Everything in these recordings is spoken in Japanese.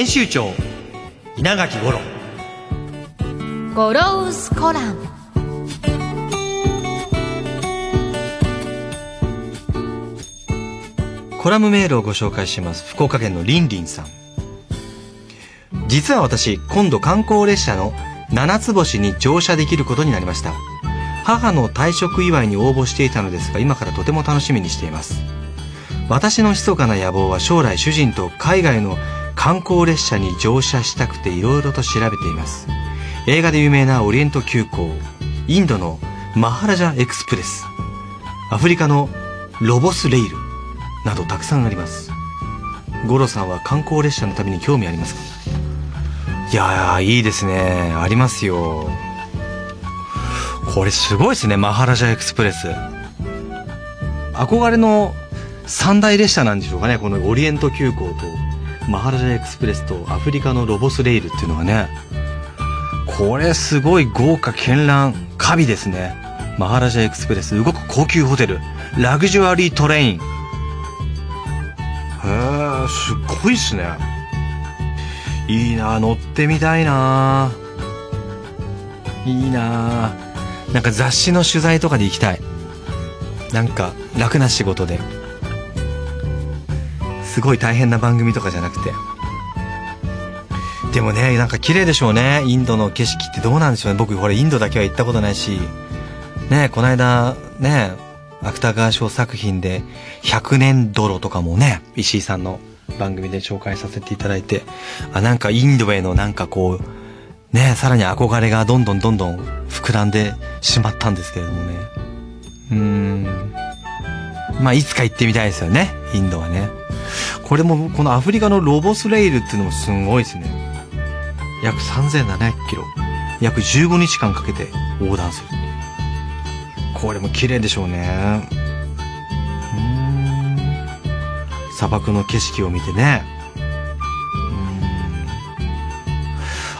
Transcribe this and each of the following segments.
編集長稲垣五郎。ゴロウスコラム。コラムメールをご紹介します。福岡県のりんりんさん。実は私今度観光列車の七つ星に乗車できることになりました。母の退職祝いに応募していたのですが今からとても楽しみにしています。私の密かな野望は将来主人と海外の観光列車に乗車したくて色々と調べています。映画で有名なオリエント急行インドのマハラジャエクスプレスアフリカのロボスレイルなどたくさんあります。五郎さんは観光列車の旅に興味ありますか？いやーいいですね。ありますよ。これすごいですねマハラジャエクスプレス。憧れの三大列車なんでしょうかねこのオリエント急行と。マハラジャエクスプレスとアフリカのロボスレイルっていうのはねこれすごい豪華絢爛カビですね。マハラジャエクスプレス動く高級ホテルラグジュアリートレイン。へえすっごいっすね。いいな乗ってみたいな。いいな。なんか雑誌の取材とかで行きたい。なんか楽な仕事で。すごい大変な番組とかじゃなくて。でもねなんか綺麗でしょうね。インドの景色ってどうなんでしょうね。僕これインドだけは行ったことないし。ねこの間ね芥川賞作品で「100年泥」とかもね石井さんの番組で紹介させていただいて。あなんかインドへのなんかこうねさらに憧れがどんどんどんどん膨らんでしまったんですけれどもね。うーん。まあいつか行ってみたいですよね。インドはね。これもこのアフリカのロボスレイルっていうのもすごいですね。約3700キロ。約15日間かけて横断する。これも綺麗でしょうね。うん。砂漠の景色を見てね。ん。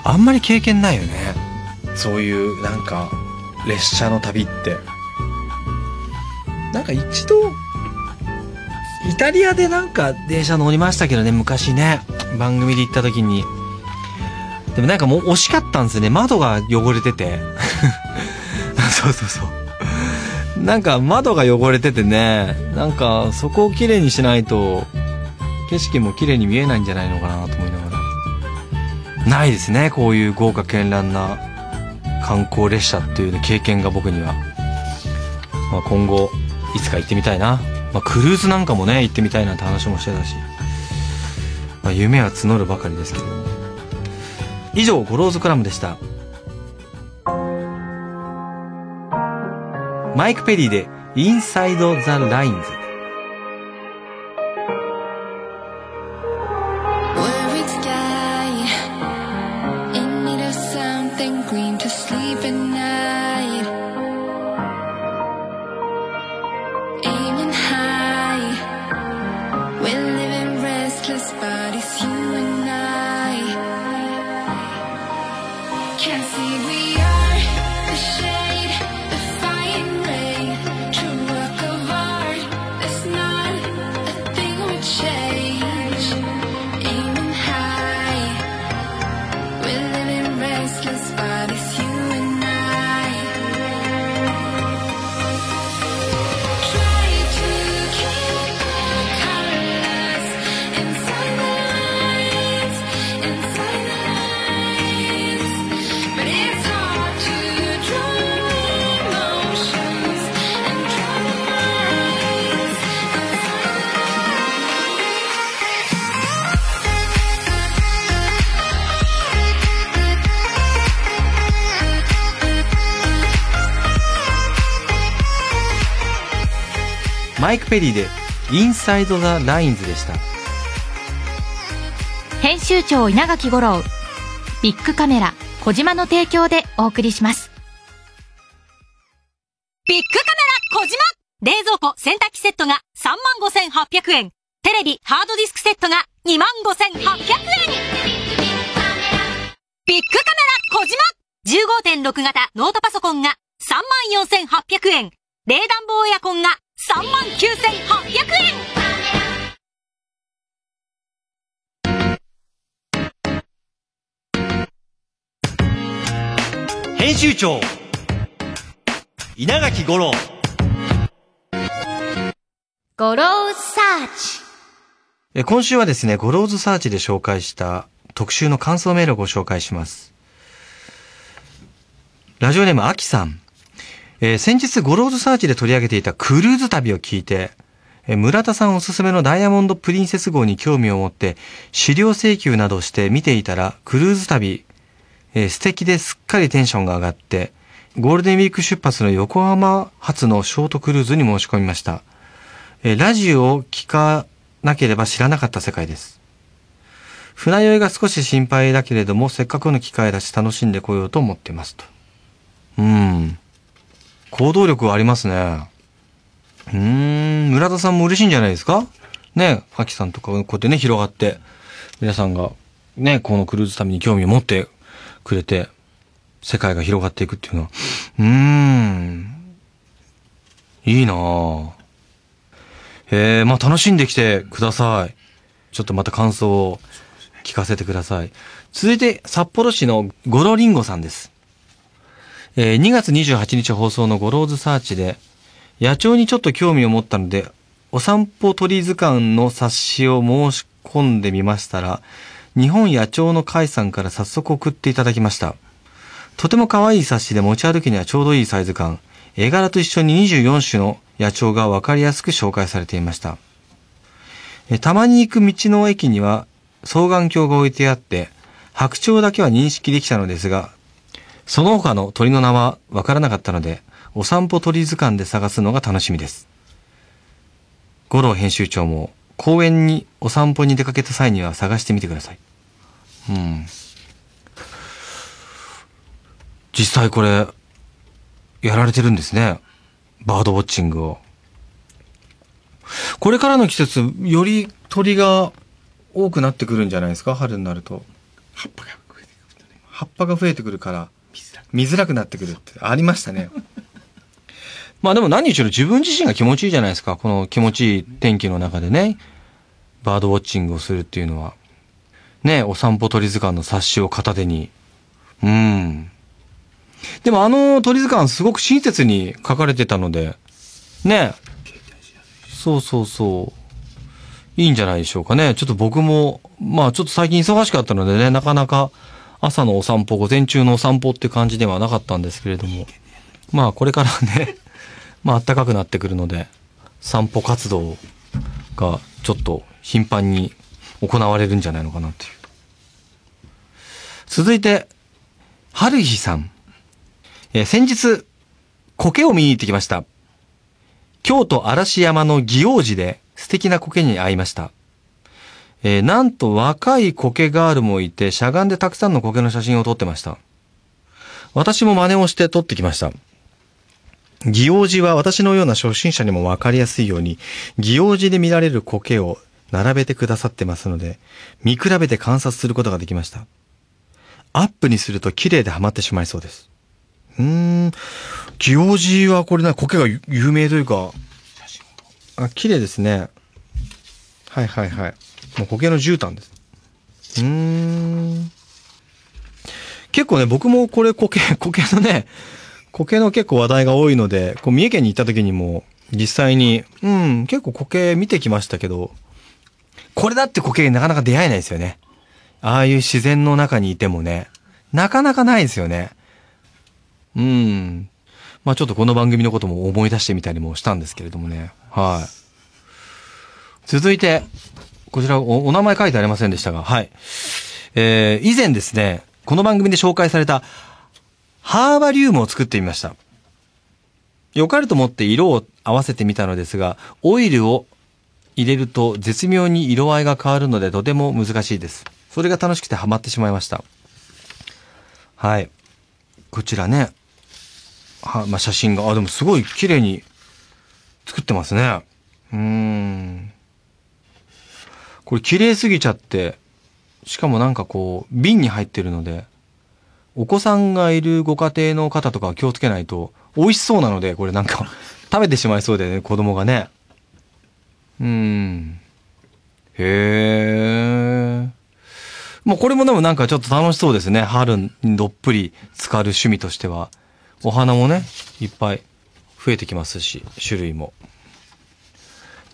あんまり経験ないよね。そういうなんか列車の旅って。なんか一度イタリアでなんか電車乗りましたけどね昔ね。番組で行った時に。でもなんかもう惜しかったんですよね。窓が汚れてて。そうそうそう。なんか窓が汚れててね。なんかそこをきれいにしないと景色も綺麗に見えないんじゃないのかなと思いながら。ないですねこういう豪華絢爛な観光列車っていう、経験が僕には、まあ、今後いつか行ってみたいな、まあ、クルーズなんかもね行ってみたいなんて話もしてたし、まあ、夢は募るばかりですけども。以上ゴローズコラムでした。マイク・ペリーで「 Inside the Lines」マイク・ペリーでインサイド・ザ・ラインズでした編集長稲垣吾郎ビッグカメラ小島の提供でお送りしますビッグカメラ小島冷蔵庫洗濯機セットが35,800円。テレビ、ハードディスクセットが25,800円。ビッグカメラ小島 !15.6 型ノートパソコンが34,800円。冷暖房エアコンが39,800円。編集長稲垣吾郎ゴローサーチえ今週はですね、ゴローズサーチで紹介した特集の感想メールをご紹介します。ラジオネーム、アキさん。えー先日ゴローズサーチで取り上げていたクルーズ旅を聞いて、えー村田さんおすすめのダイヤモンドプリンセス号に興味を持って、資料請求などして見ていたら、クルーズ旅、えー素敵ですっかりテンションが上がって、ゴールデンウィーク出発の横浜発のショートクルーズに申し込みました。えラジオを聞かなければ知らなかった世界です。船酔いが少し心配だけれども、せっかくの機会だし楽しんでこようと思ってますと。うん。行動力ありますね。うーん、村田さんも嬉しいんじゃないですか？ね、アキさんとかこうやってね、広がって、皆さんがね、このクルーズ旅に興味を持ってくれて、世界が広がっていくっていうのは、うーん、いいなぁ。えー、まあ楽しんできてください。ちょっとまた感想を聞かせてください。続いて、札幌市のゴロリンゴさんです。えー2月28日放送のゴローズサーチで、野鳥にちょっと興味を持ったので、お散歩鳥図鑑の冊子を申し込んでみましたら、日本野鳥の会さんから早速送っていただきました。とても可愛い冊子で持ち歩くにはちょうどいいサイズ感。絵柄と一緒に24種の野鳥がわかりやすく紹介されていました。たまに行く道の駅には双眼鏡が置いてあって、白鳥だけは認識できたのですが、その他の鳥の名はわからなかったので、お散歩鳥図鑑で探すのが楽しみです。五郎編集長も公園にお散歩に出かけた際には探してみてください。うん。実際これ、やられてるんですね。バードウォッチングを。これからの季節、より鳥が多くなってくるんじゃないですか？春になると。葉っぱが増えてくる、葉っぱが増えてくるから、見づらくなってくるってありましたね。まあでも何にしろ自分自身が気持ちいいじゃないですか。この気持ちいい天気の中でね、バードウォッチングをするっていうのは。ね、お散歩鳥図鑑の冊子を片手に。うん。でもあの鳥図鑑すごく親切に書かれてたので、ね。そうそうそう。いいんじゃないでしょうかね。ちょっと僕も、まあちょっと最近忙しかったのでね、なかなか朝のお散歩、午前中のお散歩って感じではなかったんですけれども。まあこれからね、まあ暖かくなってくるので、散歩活動がちょっと頻繁に行われるんじゃないのかなっていう。続いて、春日さん。えー先日、苔を見に行ってきました。京都嵐山の祇王寺で素敵な苔に会いました。えーなんと若い苔ガールもいて、しゃがんでたくさんの苔の写真を撮ってました。私も真似をして撮ってきました。祇王寺は私のような初心者にもわかりやすいように、祇王寺で見られる苔を並べてくださってますので、見比べて観察することができました。アップにすると綺麗でハマってしまいそうです。うーん、祇王寺はこれな、苔が有名というか、あ、綺麗ですね。はいはいはい。もう苔の絨毯です。うーん。結構ね、僕もこれ苔、苔 のね、苔の結構話題が多いので、こう三重県に行った時にも実際に、うん、結構苔見てきましたけど、これだって苔なかなか出会えないですよね。ああいう自然の中にいてもね、なかなかないですよね。うん。まあちょっとこの番組のことも思い出してみたりもしたんですけれどもね。はい。続いて、こちらおお名前書いてありませんでしたが、はい。えー、以前ですね、この番組で紹介されたハーバリウムを作ってみました。良かれと思って色を合わせてみたのですが、オイルを入れると絶妙に色合いが変わるのでとても難しいです。それが楽しくてハマってしまいました。はい。こちらね。は、まあ、写真が、あ、でもすごい綺麗に作ってますね。うーん。これ綺麗すぎちゃって、しかもなんかこう、瓶に入ってるので、お子さんがいるご家庭の方とかは気をつけないと、美味しそうなので、これなんか、食べてしまいそうでね、子供がね。うーん。へえ。もうこれもでもなんかちょっと楽しそうですね。春にどっぷり浸かる趣味としては。お花もね、いっぱい増えてきますし、種類も。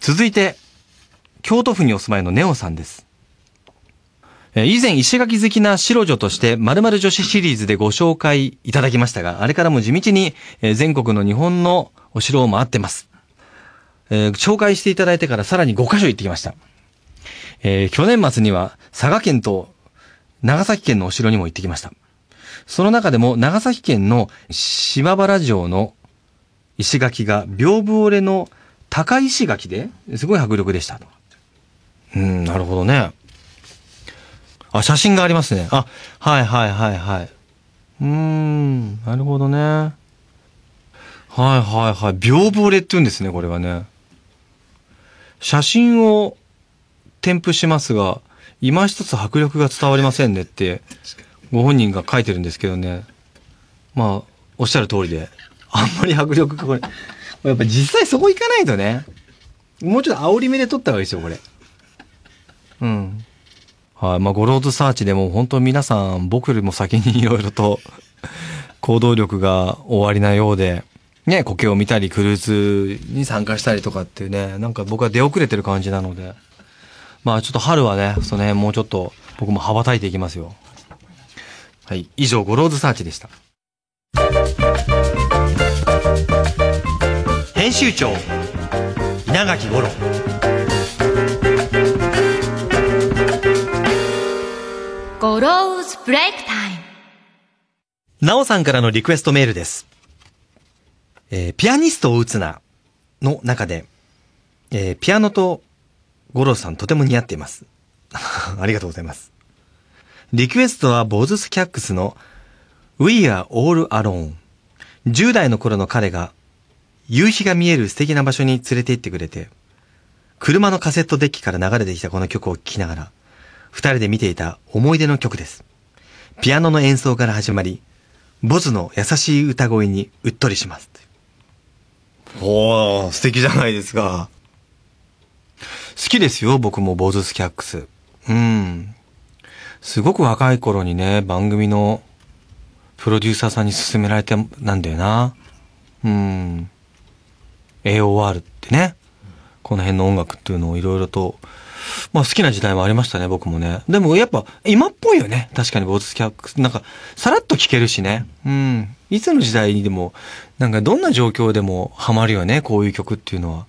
続いて、京都府にお住まいのネオさんです。え以前石垣好きな白女として〇〇女子シリーズでご紹介いただきましたが、あれからも地道に全国の日本のお城を回ってます。えー紹介していただいてからさらに5カ所行ってきました。えー去年末には佐賀県と長崎県のお城にも行ってきました。その中でも長崎県の島原城の石垣が屏風折れの高石垣ですごい迫力でしたと。うん、なるほどね。あ、写真がありますね。あ、はいはいはいはい。うーん、なるほどね。はいはいはい。屏風折れって言うんですね、これはね。写真を添付しますが、今一つ迫力が伝わりませんねって、ご本人が書いてるんですけどね。まあ、おっしゃる通りで。あんまり迫力がこれ。やっぱ実際そこ行かないとね。もうちょっと煽り目で撮った方がいいですよ、これ。うん。はい。まあ、ゴローズサーチでも本当皆さん僕よりも先にいろいろと行動力が終わりなようで、ね、苔を見たりクルーズに参加したりとかっていうね、なんか僕は出遅れてる感じなので、まあちょっと春はね、その辺もうちょっと僕も羽ばたいていきますよ。はい。以上、ゴローズサーチでした。編集長稲垣五郎なおさんからのリクエストメールです。えーピアニストを打つなの中で、えーピアノと五郎さんとても似合っています。ありがとうございます。リクエストはボズスキャックスの We are all alone。10代の頃の彼が夕日が見える素敵な場所に連れて行ってくれて、車のカセットデッキから流れてきたこの曲を聴きながら、二人で見ていた思い出の曲です。ピアノの演奏から始まり、ボズの優しい歌声にうっとりします。おー、素敵じゃないですか。好きですよ、僕もボズスキャックス。うん。すごく若い頃にね、番組のプロデューサーさんに勧められてなんだよな。うん。AOR ってね、この辺の音楽っていうのをいろいろと、まあ好きな時代もありましたね、僕もね。でもやっぱ今っぽいよね。確かにボーズスキャックス。なんか、さらっと聴けるしね。うん。いつの時代にでも、なんかどんな状況でもハマるよね、こういう曲っていうのは。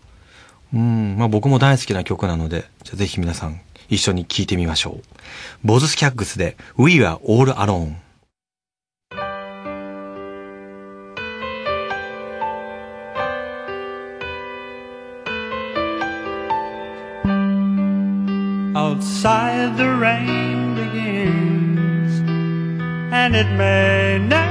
うん。まあ僕も大好きな曲なので、じゃあぜひ皆さん一緒に聴いてみましょう。ボーズスキャックスで We are all alone。Outside the rain begins, and it may never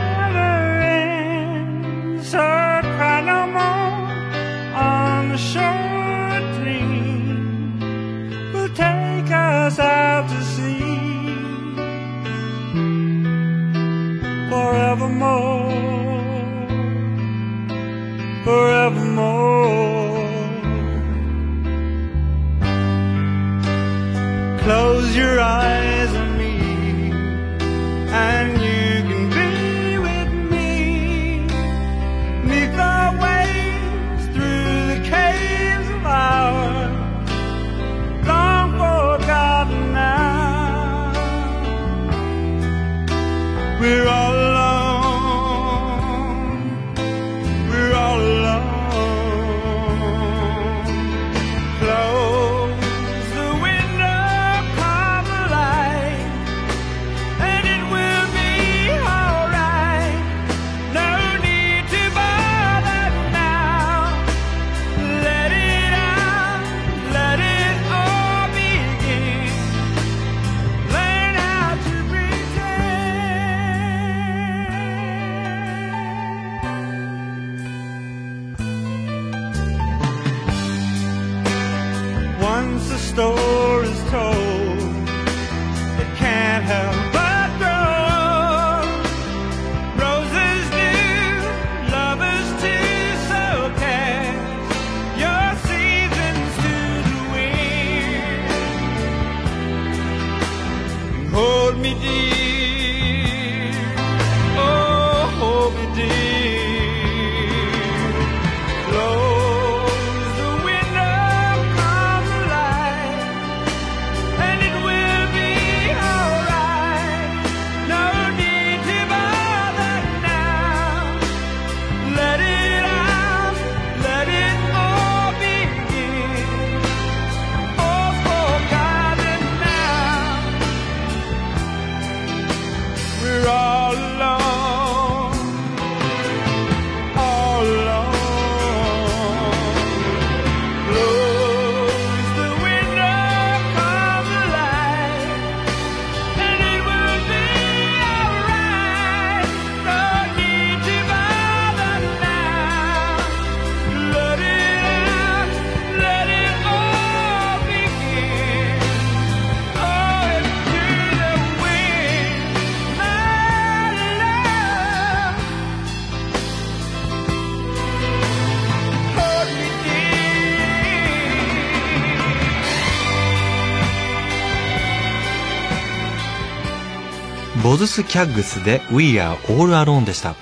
ボズ・スキャッグスで We Are All Alone でした。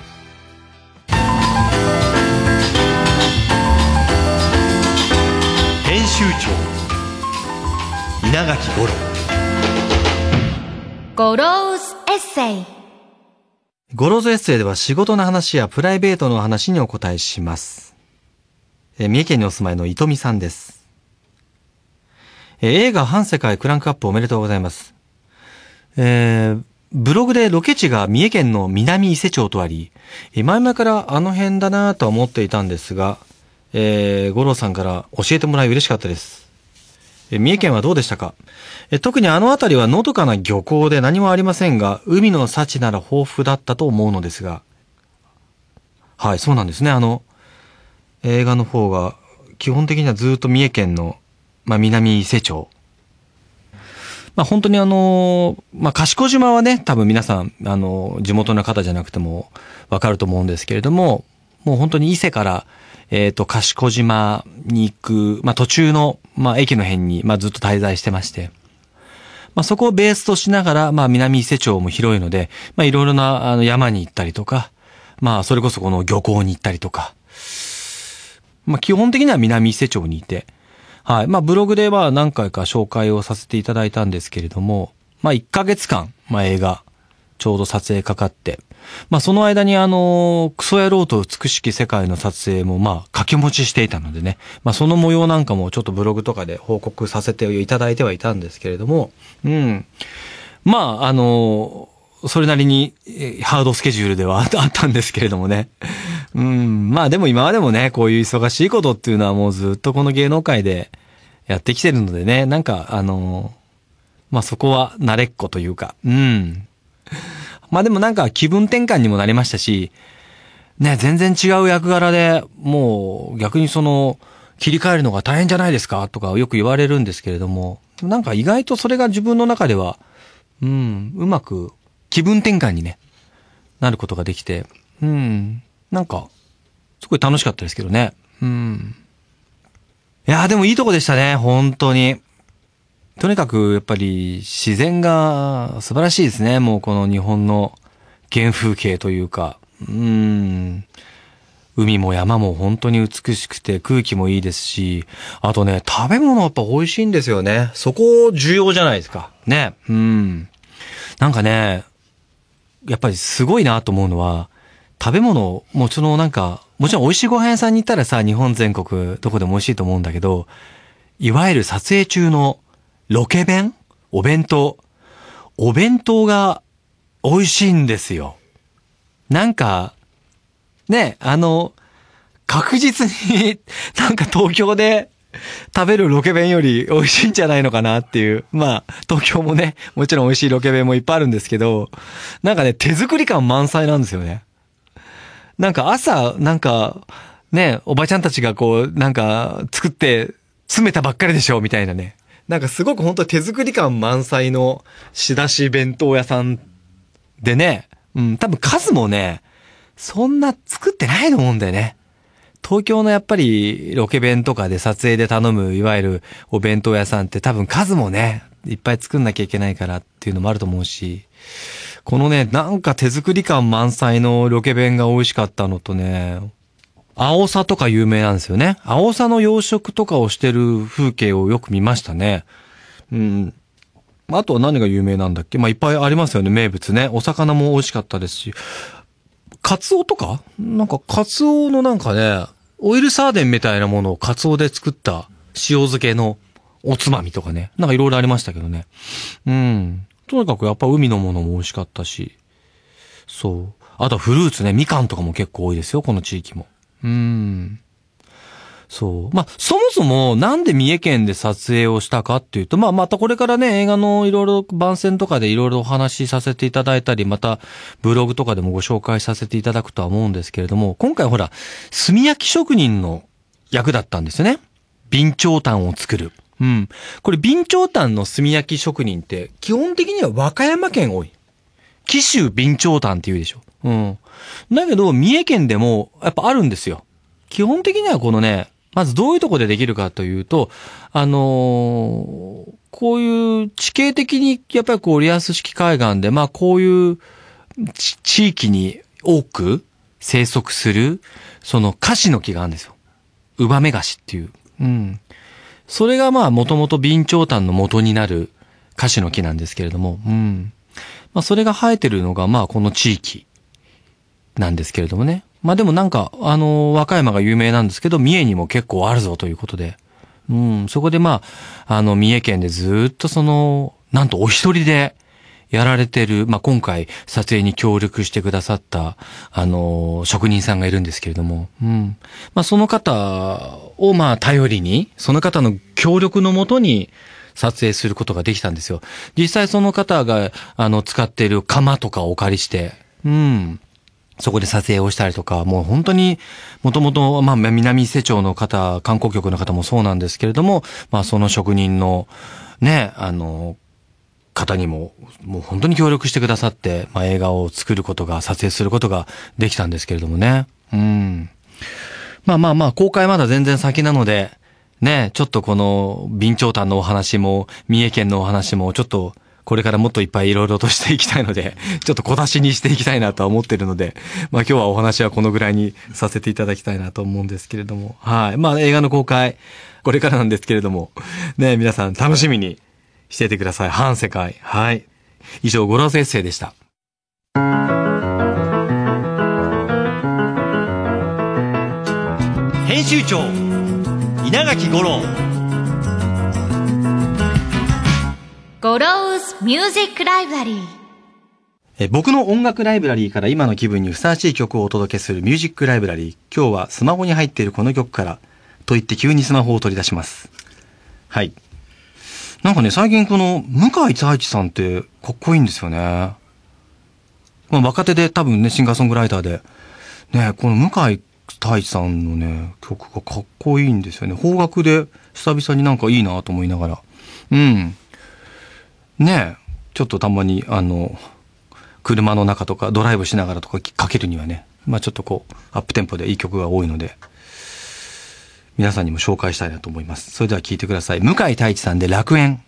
編集長稲垣吾郎ゴローズエッセイ。ゴローズエッセイでは仕事の話やプライベートの話にお答えします。えー三重県にお住まいの糸美さんです。えー映画反世界クランクアップおめでとうございます。えーブログでロケ地が三重県の南伊勢町とあり、前々からあの辺だなとは思っていたんですが、えー、五郎さんから教えてもらい嬉しかったです。え三重県はどうでしたか？え特にあの辺りはのどかな漁港で何もありませんが、海の幸なら豊富だったと思うのですが、はい、そうなんですね。あの、映画の方が、基本的にはずっと三重県の、まあ、南伊勢町。まあ、本当にあの、まあ、賢島はね、多分皆さん、あの、地元の方じゃなくてもわかると思うんですけれども、もう本当に伊勢から、えっ、と、賢島に行く、まあ、途中の、まあ、駅の辺に、まあ、ずっと滞在してまして、まあ、そこをベースとしながら、まあ、南伊勢町も広いので、まあ、いろいろな、あの、山に行ったりとか、まあ、それこそこの漁港に行ったりとか、まあ、基本的には南伊勢町にいて、はい。まあ、ブログでは何回か紹介をさせていただいたんですけれども、まあ、1ヶ月間、まあ、映画、ちょうど撮影かかって、まあ、その間にあの、クソ野郎と美しき世界の撮影も、まあ、掛け持ちしていたのでね、まあ、その模様なんかもちょっとブログとかで報告させていただいてはいたんですけれども、うん。まあ、あの、それなりにハードスケジュールでは あったんですけれどもね。うん。まあでも今までもね、こういう忙しいことっていうのはもうずっとこの芸能界でやってきてるのでね、なんかあの、まあそこは慣れっこというか、うん。まあでもなんか気分転換にもなりましたし、ね、全然違う役柄でもう逆にその、切り替えるのが大変じゃないですかとかよく言われるんですけれども、なんか意外とそれが自分の中では、うん、うまく気分転換にね、なることができて、うん、なんか、すごい楽しかったですけどね。うん。いやでもいいとこでしたね、本当に。とにかく、やっぱり自然が素晴らしいですね。もうこの日本の原風景というか、うん。海も山も本当に美しくて空気もいいですし、あとね、食べ物やっぱ美味しいんですよね。そこ重要じゃないですか。ね。うん。なんかね、やっぱりすごいなと思うのは、食べ物、もうそのなんか、もちろん美味しいご飯屋さんに行ったらさ、日本全国どこでも美味しいと思うんだけど、いわゆる撮影中のロケ弁？お弁当？お弁当が美味しいんですよ。なんか、ね、あの、確実になんか東京で食べるロケ弁より美味しいんじゃないのかなっていう。まあ、東京もね、もちろん美味しいロケ弁もいっぱいあるんですけど、なんかね、手作り感満載なんですよね。なんか朝、なんか、ね、おばちゃんたちがこう、なんか、作って、詰めたばっかりでしょ、みたいなね。なんかすごく本当手作り感満載の仕出し弁当屋さんでね、うん、多分数もね、そんな作ってないと思うんだよね。東京のやっぱりロケ弁とかで撮影で頼むいわゆるお弁当屋さんって多分数もね、いっぱい作んなきゃいけないからっていうのもあると思うし、このね、なんか手作り感満載のロケ弁が美味しかったのとね、青さとか有名なんですよね。青さの養殖とかをしてる風景をよく見ましたね。うん。あとは何が有名なんだっけ？まあ、いっぱいありますよね、名物ね。お魚も美味しかったですし。カツオとか？なんかカツオのなんかね、オイルサーデンみたいなものをカツオで作った塩漬けのおつまみとかね。なんかいろいろありましたけどね。うん。とにかくやっぱ海のものも美味しかったし。そう。あとフルーツね、みかんとかも結構多いですよ、この地域も。うん。そう。まあ、そもそもなんで三重県で撮影をしたかっていうと、まあ、またこれからね、映画のいろいろ番宣とかでいろいろお話しさせていただいたり、またブログとかでもご紹介させていただくとは思うんですけれども、今回ほら、炭焼き職人の役だったんですよね。備長炭を作る。うん。これ、備長炭の炭焼き職人って、基本的には和歌山県多い。紀州備長炭って言うでしょ。うん。だけど、三重県でも、やっぱあるんですよ。基本的にはこのね、まずどういうところでできるかというと、あのーこういう地形的にやっぱりこうリアス式海岸で、まあこういうち地域に多く生息する、そのカシの木があるんですよ。ウバメガシっていう。うん。それがまあもともと備長炭の元になるカシの木なんですけれども、うん。まあそれが生えてるのがまあこの地域なんですけれどもね。まあでもなんか、あの和歌山が有名なんですけど、三重にも結構あるぞということで。うん、そこでまあ、あの、三重県でずっとその、なんとお一人でやられてる、まあ今回撮影に協力してくださった、あの職人さんがいるんですけれども、うん。まあその方をまあ頼りに、その方の協力のもとに、撮影することができたんですよ。実際その方が、あの、使っている釜とかをお借りして、うん。そこで撮影をしたりとか、もう本当に、もともと、まあ、南伊勢町の方、観光局の方もそうなんですけれども、まあ、その職人の、ね、あの、方にも、もう本当に協力してくださって、まあ、映画を作ることが、撮影することができたんですけれどもね。うん。まあまあまあ、公開まだ全然先なので、ね、ちょっとこの、備長炭のお話も、三重県のお話も、ちょっと、これからもっといっぱいいろいろとしていきたいので、ちょっと小出しにしていきたいなとは思ってるので、まあ今日はお話はこのぐらいにさせていただきたいなと思うんですけれども、はい。まあ映画の公開、これからなんですけれども、ね、皆さん楽しみにしていてください。半世界。はい。以上、ゴローズエッセイでした。編集長稲垣吾郎ゴローズミュージックライブラリー。え僕の音楽ライブラリーから今の気分にふさわしい曲をお届けするミュージックライブラリー。今日はスマホに入っているこの曲から、と言って急にスマホを取り出します。はい。なんかね、最近この、向井太一さんってかっこいいんですよね。まあ若手で多分ね、シンガーソングライターで。ね、この向井太一さんのね、曲がかっこいいんですよね。邦楽で久々になんかいいなと思いながら。うん。ね、ちょっとたまに、あの、車の中とかドライブしながらとかかけるにはね、まあちょっとこう、アップテンポでいい曲が多いので、皆さんにも紹介したいなと思います。それでは聴いてください。向井太一さんで楽園。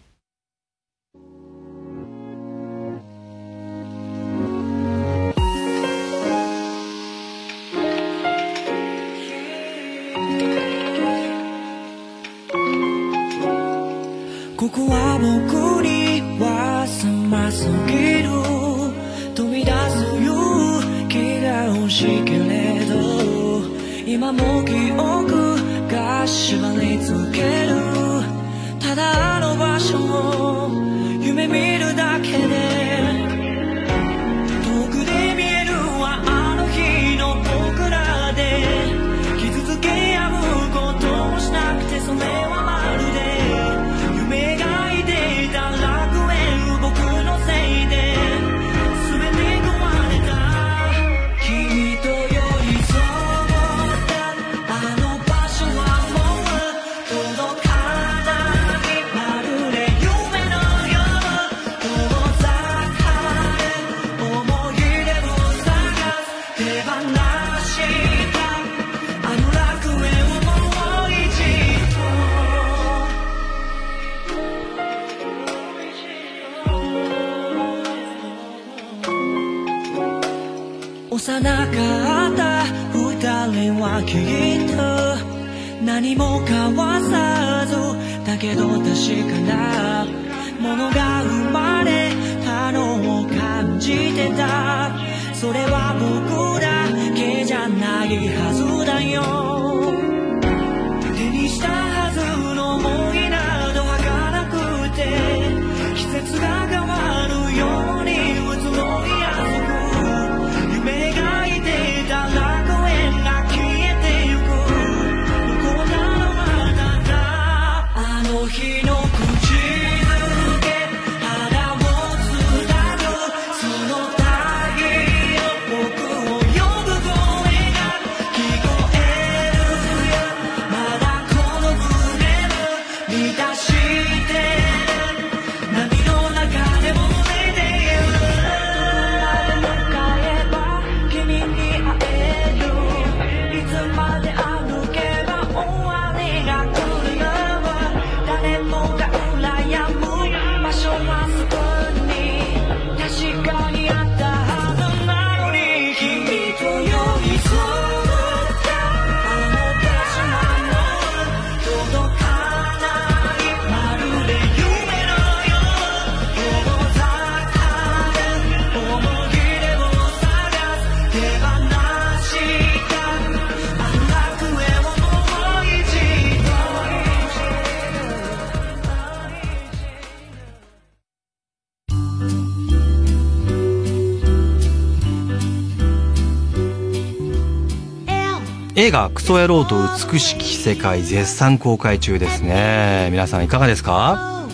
映画「クソ野郎と美しき世界」絶賛公開中ですね。皆さんいかがですか？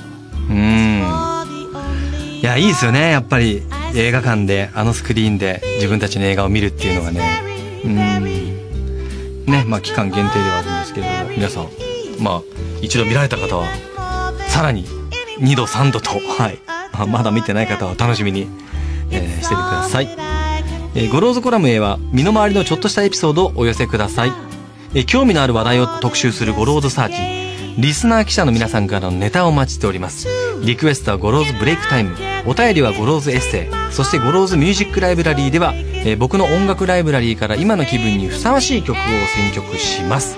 うん。いやいいですよね。やっぱり映画館であのスクリーンで自分たちの映画を見るっていうのはね。うん。ねまあ期間限定ではあるんですけれども皆さんまあ一度見られた方はさらに2度3度とはい。まあまだ見てない方は楽しみに、えーしててください。えーゴローズコラムへは身の回りのちょっとしたエピソードをお寄せください、えー興味のある話題を特集するゴローズサーチ。リスナー記者の皆さんからのネタをお待ちしております。リクエストはゴローズブレイクタイム。お便りはゴローズエッセイ。そしてゴローズミュージックライブラリーでは、えー僕の音楽ライブラリーから今の気分にふさわしい曲を選曲します、